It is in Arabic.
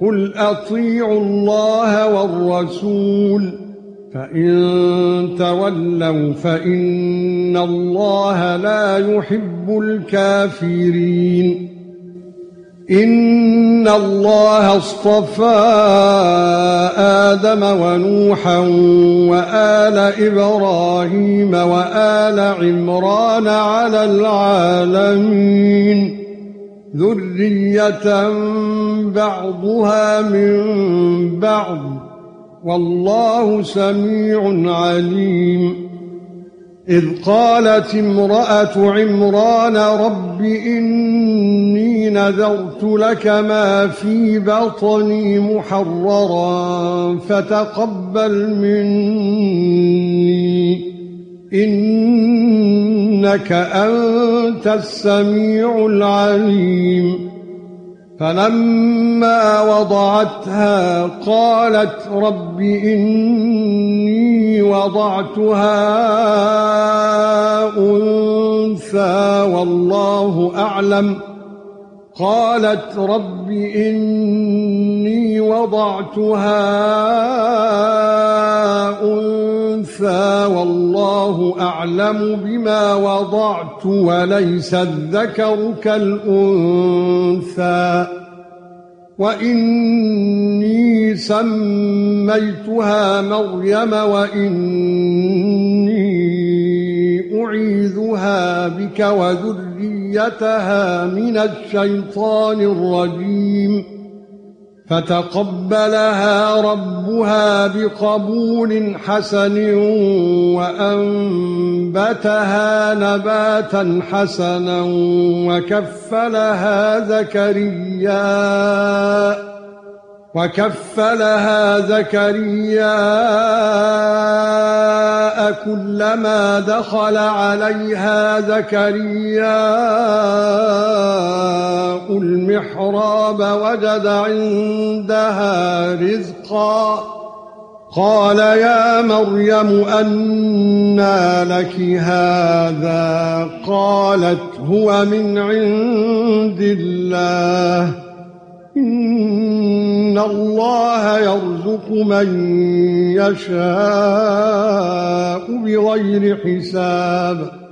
قُلْ أَطِيعُوا اللَّهَ وَالرَّسُولَ فَإِن تَوَلَّوْا فَإِنَّ اللَّهَ لَا يُحِبُّ الْكَافِرِينَ إِنَّ اللَّهَ اصْطَفَى آدَمَ وَنُوحًا وَآلَ إِبْرَاهِيمَ وَآلَ عِمْرَانَ عَلَى الْعَالَمِينَ ذُرِّيَّةً بَعْضُهَا مِنْ بَعْضٍ وَاللَّهُ سَمِيعٌ عَلِيمٌ إِذْ قَالَتِ امْرَأَةُ عِمْرَانَ رَبِّ إِنِّي نَذَرْتُ لَكَ مَا فِي بَطْنِي مُحَرَّرًا فَتَقَبَّلْ مِنِّي إِنَّكَ أَنْتَ السَّمِيعُ الْعَلِيمُ. فَلَمَّا وَضَعَتْهَا قَالَتْ رَبِّ إِنِّي وَضَعْتُهَا أُنثَى وَاللَّهُ أَعْلَمُ. قالت رب إني وضعتها أنثى والله أعلم بما وضعت وليس الذكر كالأنثى. وإني سميتها مريم وإني أعيذها بك وذريتها من الشيطان الرجيم. فتقبلها ربها بقبول حسن وأنبتها نباتا حسنا وكفلها زكريا. وكفلها زكريا كلما دخل عليها زكريا المحراب وجد عندها رزقا. قال يا مريم أنى لك هذا؟ قالت هو من عند الله. يرزق من يشاء بغير حساب.